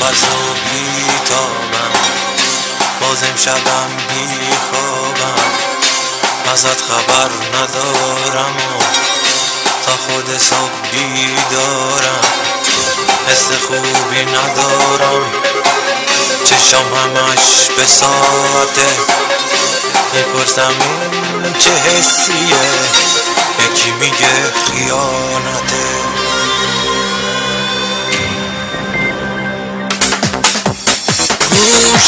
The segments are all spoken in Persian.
پس و بیتابم باز امشبم بی خوابم ازت خبر ندارم و تا خود صبح بیدارم. حس خوبی ندارم. چشام همش به ساعته. می‌پرسم این چه حسیه؟ یکی میگه خیانته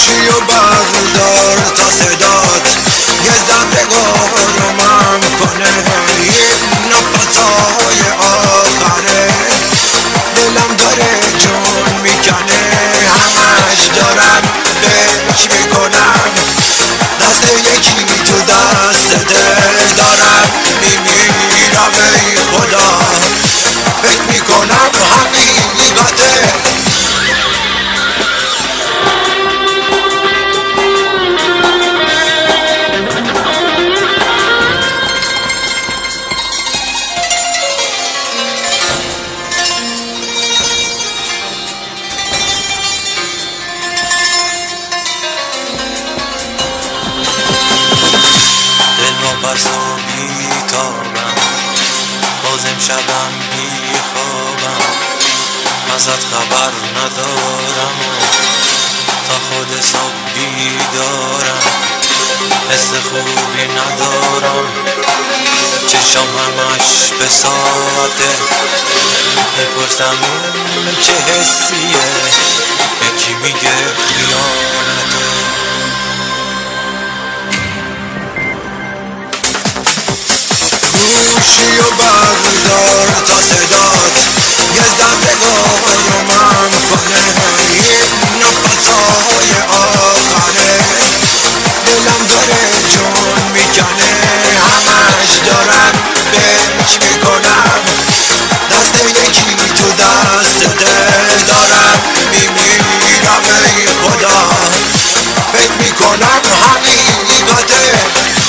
گوشی و بردار تا صدات یه ذره آرومم کنه. این نفسای آخره دلم داره جون می‌کنه. همش دارم فکر می‌کنم. دست یکی امشبم بی خوابم ازت خبر ندارم. تا خود صبح بیدارم. حس خوبی ندارم. چشام همش به ساعته. می‌پرسم این چه حسیه؟ یکی میگه؟ گوشی و بردار تا صدات یه ذره آرومم کنه این نفسهای آخره. دلم داره جون می‌کنه. همش دارم فکر می‌کنم. دست یکی تو دسته دارم میمیرم ای خدا. فکر می‌کنم حقیقته